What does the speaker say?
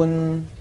un